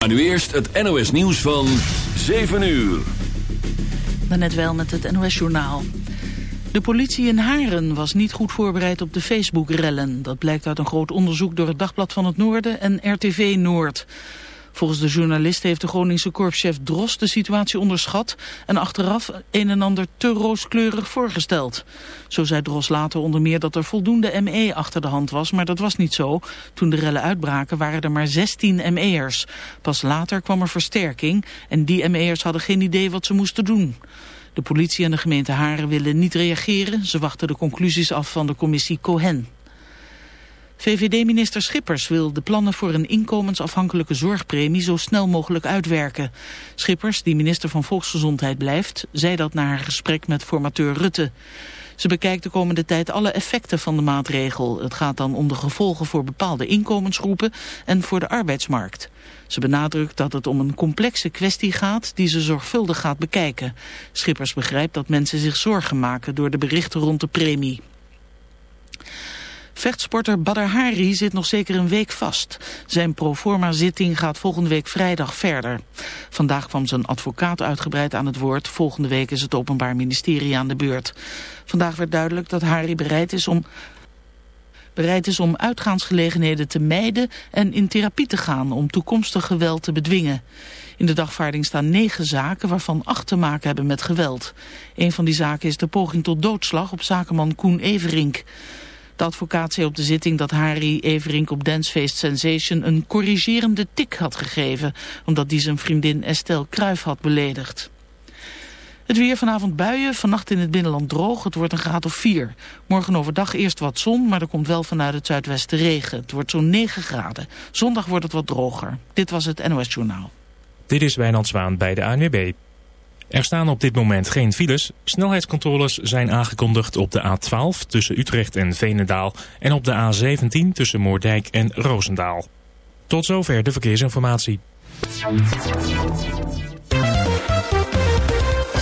Maar nu eerst het NOS nieuws van 7 uur. net wel met het NOS journaal. De politie in Haren was niet goed voorbereid op de Facebook-rellen. Dat blijkt uit een groot onderzoek door het Dagblad van het Noorden en RTV Noord. Volgens de journalist heeft de Groningse korpschef Dros de situatie onderschat en achteraf een en ander te rooskleurig voorgesteld. Zo zei Dros later onder meer dat er voldoende ME achter de hand was, maar dat was niet zo. Toen de rellen uitbraken waren er maar 16 ME'ers. Pas later kwam er versterking en die ME'ers hadden geen idee wat ze moesten doen. De politie en de gemeente Haren willen niet reageren. Ze wachten de conclusies af van de commissie Cohen. VVD-minister Schippers wil de plannen voor een inkomensafhankelijke zorgpremie zo snel mogelijk uitwerken. Schippers, die minister van Volksgezondheid blijft, zei dat na haar gesprek met formateur Rutte. Ze bekijkt de komende tijd alle effecten van de maatregel. Het gaat dan om de gevolgen voor bepaalde inkomensgroepen en voor de arbeidsmarkt. Ze benadrukt dat het om een complexe kwestie gaat die ze zorgvuldig gaat bekijken. Schippers begrijpt dat mensen zich zorgen maken door de berichten rond de premie. Vechtsporter Badr Hari zit nog zeker een week vast. Zijn proforma-zitting gaat volgende week vrijdag verder. Vandaag kwam zijn advocaat uitgebreid aan het woord. Volgende week is het Openbaar Ministerie aan de beurt. Vandaag werd duidelijk dat Hari bereid is om bereid is om uitgaansgelegenheden te mijden en in therapie te gaan om toekomstig geweld te bedwingen. In de dagvaarding staan negen zaken waarvan acht te maken hebben met geweld. Een van die zaken is de poging tot doodslag op zakenman Koen Everink. De advocaat zei op de zitting dat Harry Everink op Dancefeest Sensation een corrigerende tik had gegeven, omdat die zijn vriendin Estelle Kruif had beledigd. Het weer vanavond buien, vannacht in het binnenland droog. Het wordt een graad of 4. Morgen overdag eerst wat zon, maar er komt wel vanuit het zuidwesten regen. Het wordt zo'n 9 graden. Zondag wordt het wat droger. Dit was het NOS Journaal. Dit is Wijnand Zwaan bij de ANWB. Er staan op dit moment geen files. Snelheidscontroles zijn aangekondigd op de A12 tussen Utrecht en Veenendaal... en op de A17 tussen Moordijk en Roosendaal. Tot zover de verkeersinformatie.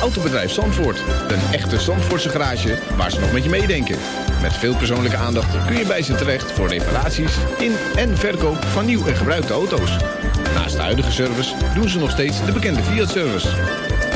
Autobedrijf Zandvoort. Een echte Zandvoortse garage waar ze nog met je meedenken. Met veel persoonlijke aandacht kun je bij ze terecht voor reparaties in en verkoop van nieuw en gebruikte auto's. Naast de huidige service doen ze nog steeds de bekende Fiat-service.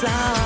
sound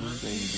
my baby.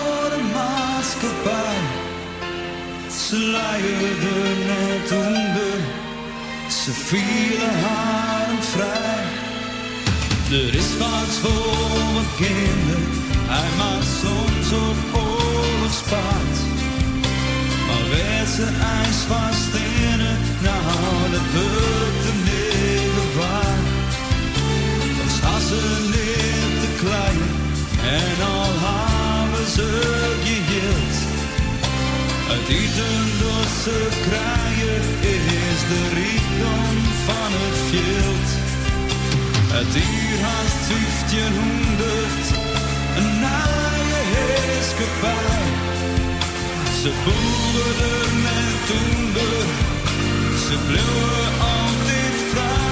Ze leidde net onder, ze vielen haar vrij. Er is wat voor mijn kinderen, hij maakt soms op oorlogspaard. Maar werd ze ijs vast in het, nou dat wordt de negen waar. Dan staan ze niet te klein en al hebben ze. Het eten ze krijgen is de rijkdom van het veld. Het hier haast 1500, een naaie heerskepaar. Ze boeren en toender, ze bleven altijd vrij.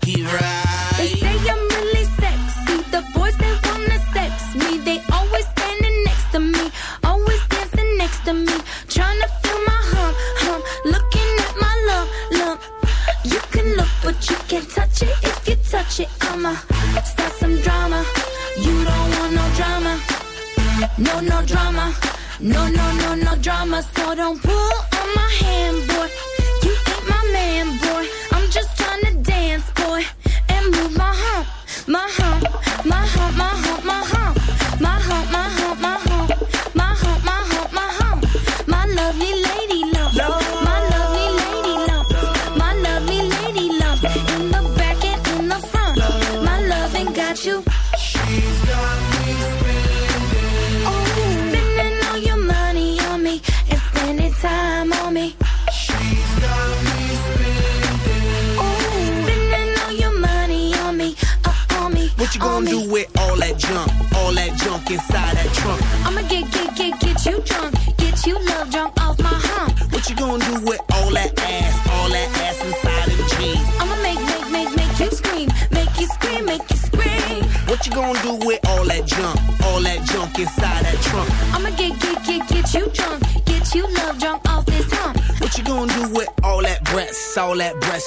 drama, so don't pull on my hand.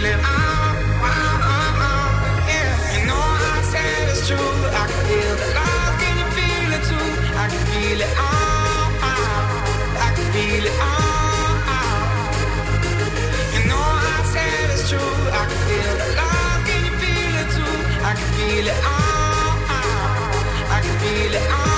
Ah, ah, ah, you know I said it's true. I can feel the love, can you feel it too? I can feel it. I can feel it. You know I said it's true. I can feel the love, can you feel it too? I can feel it. I can feel it.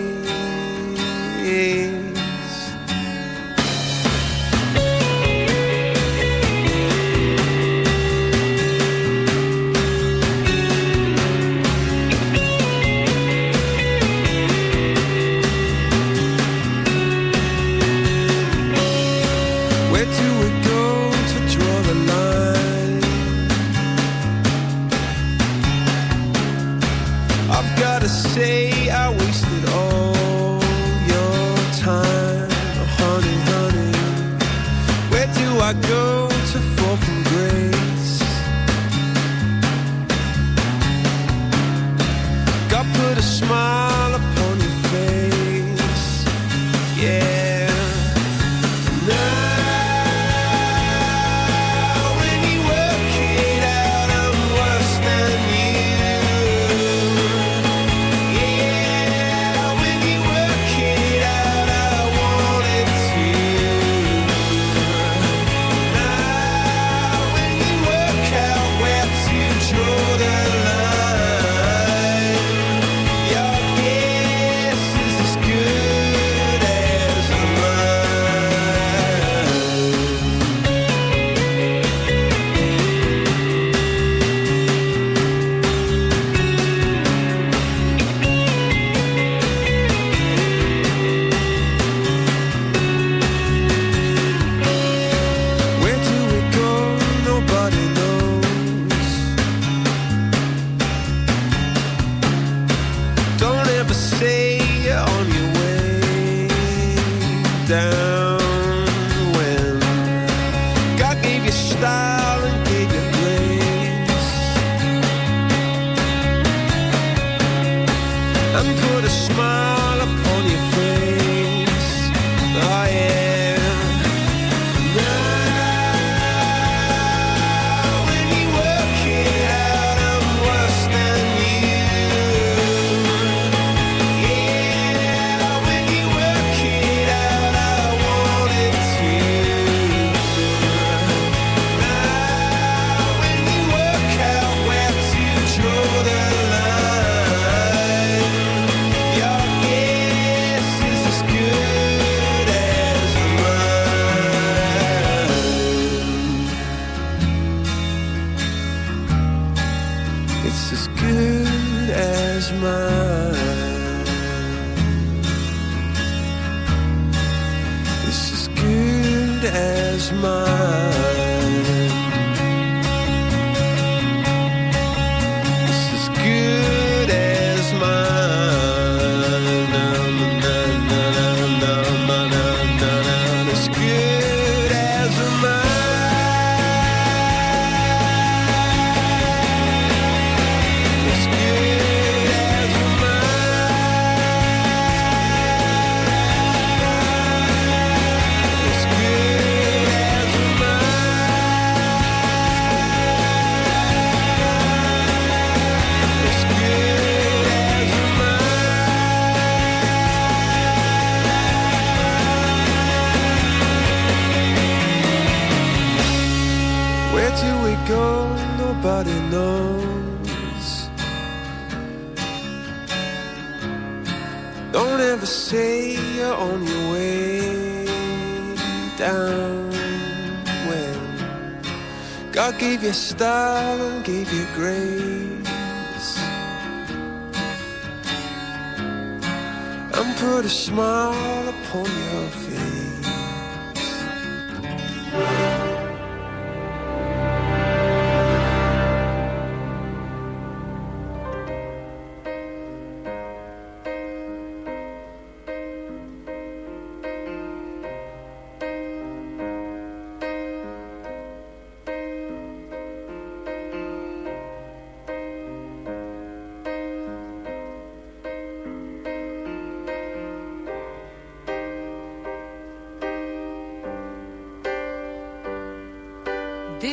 está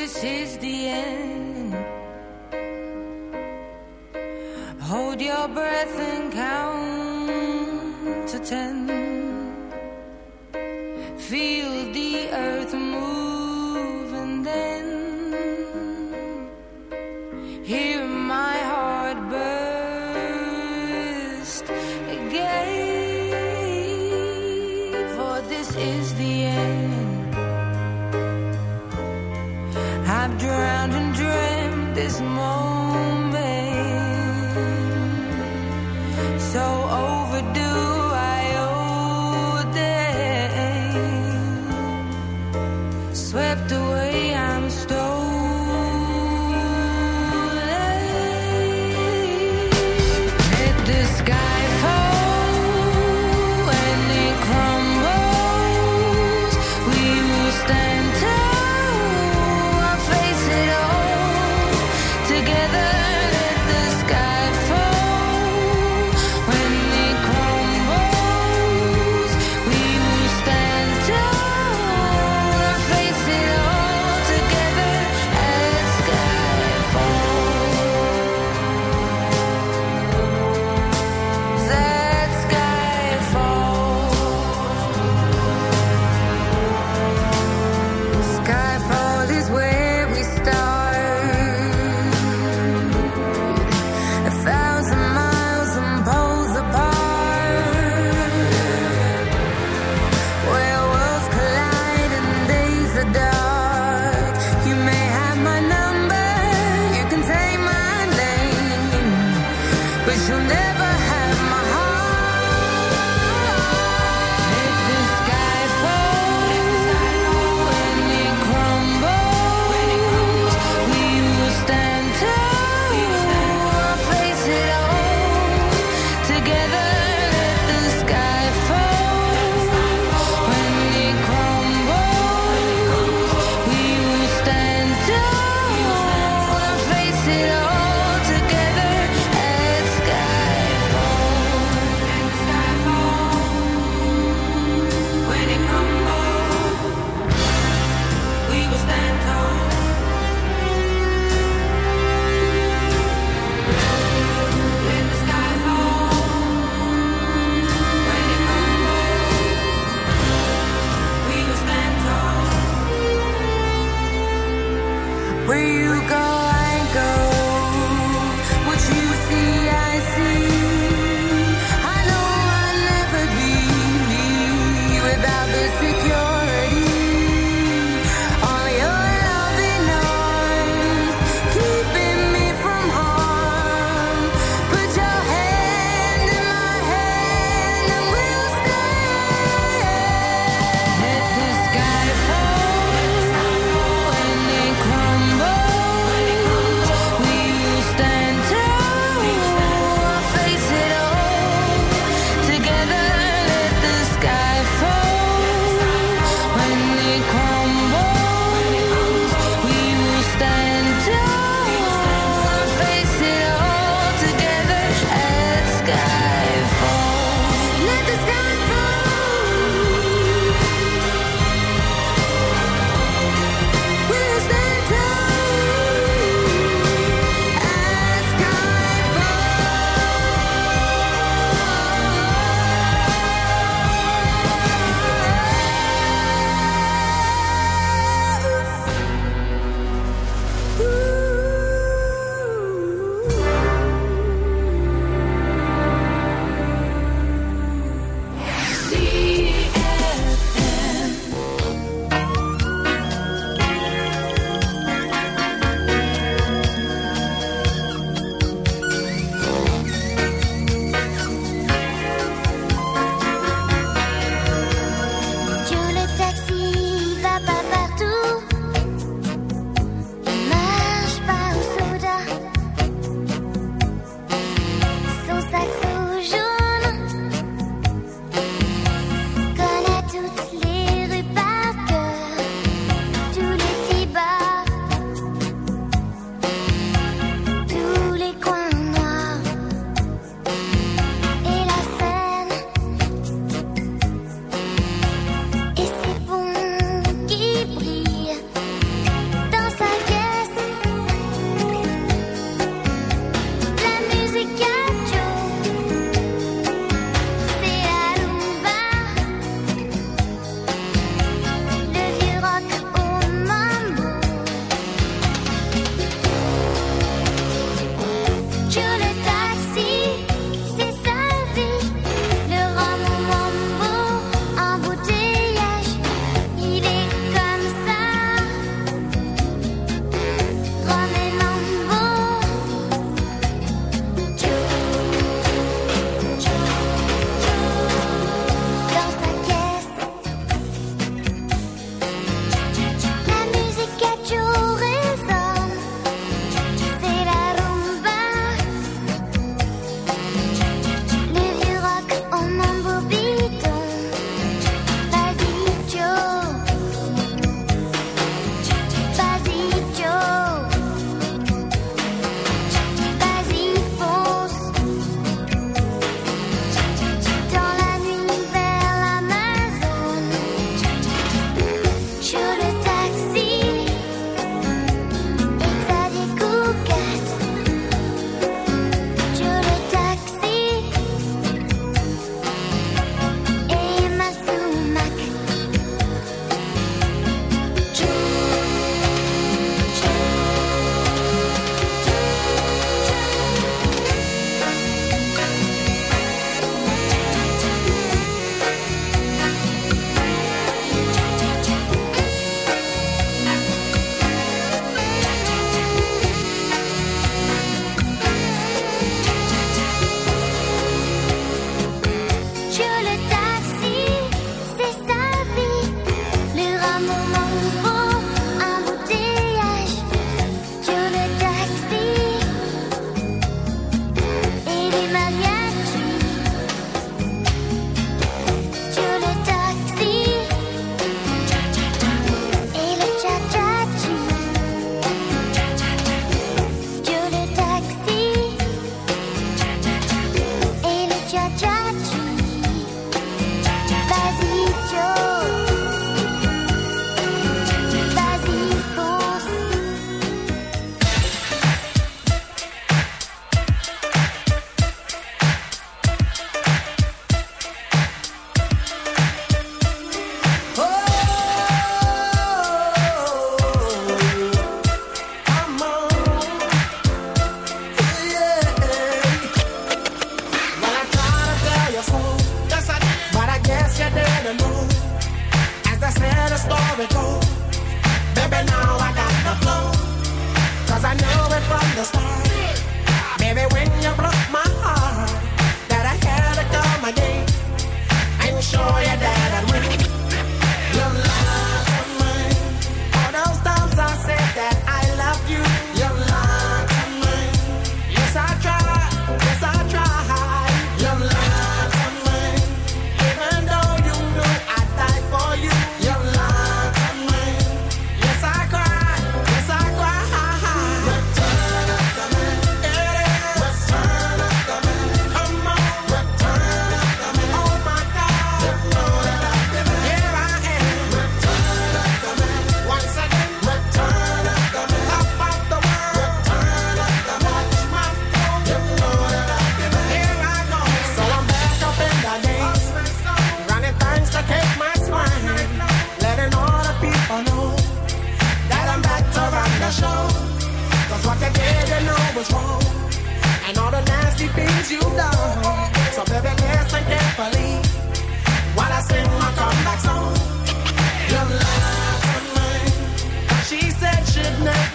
This is the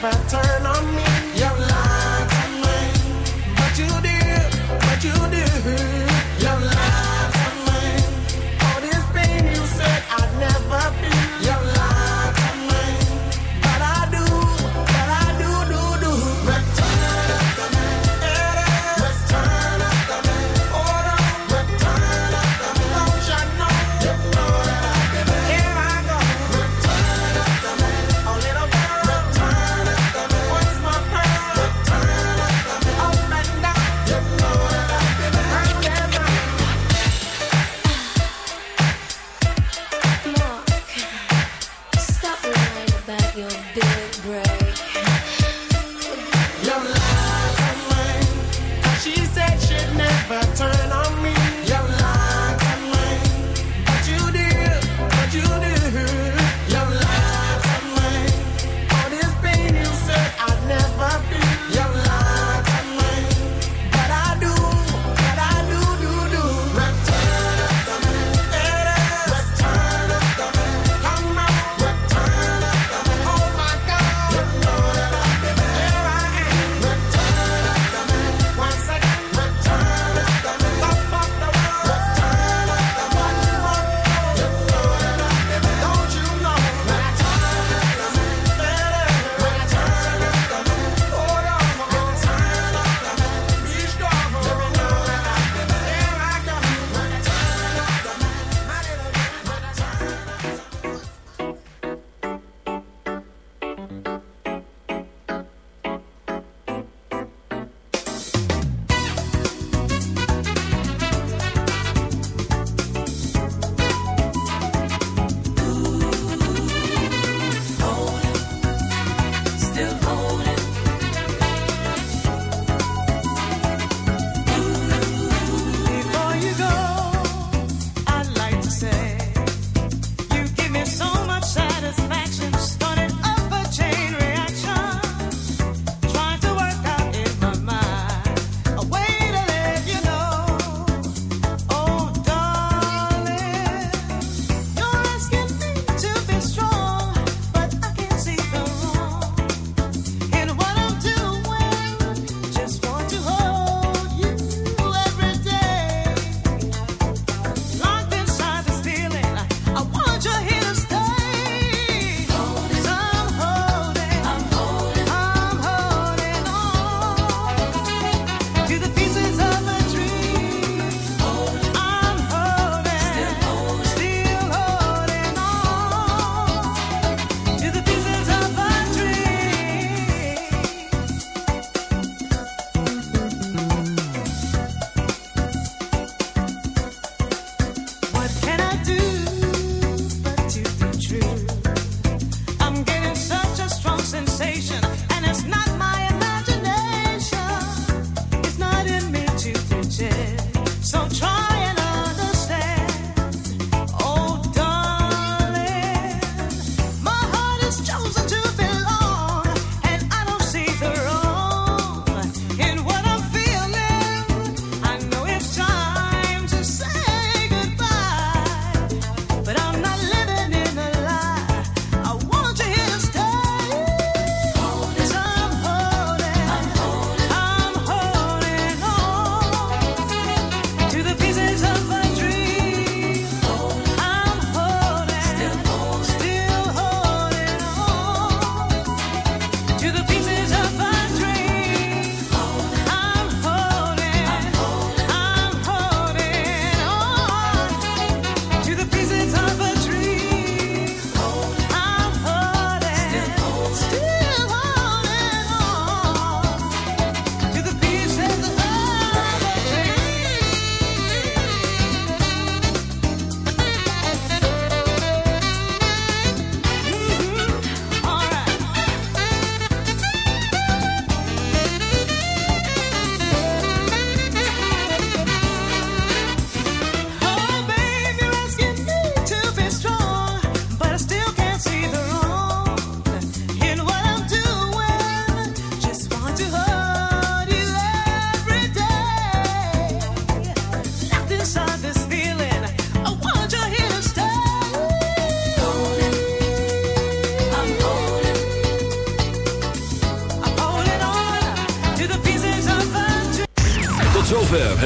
I turn on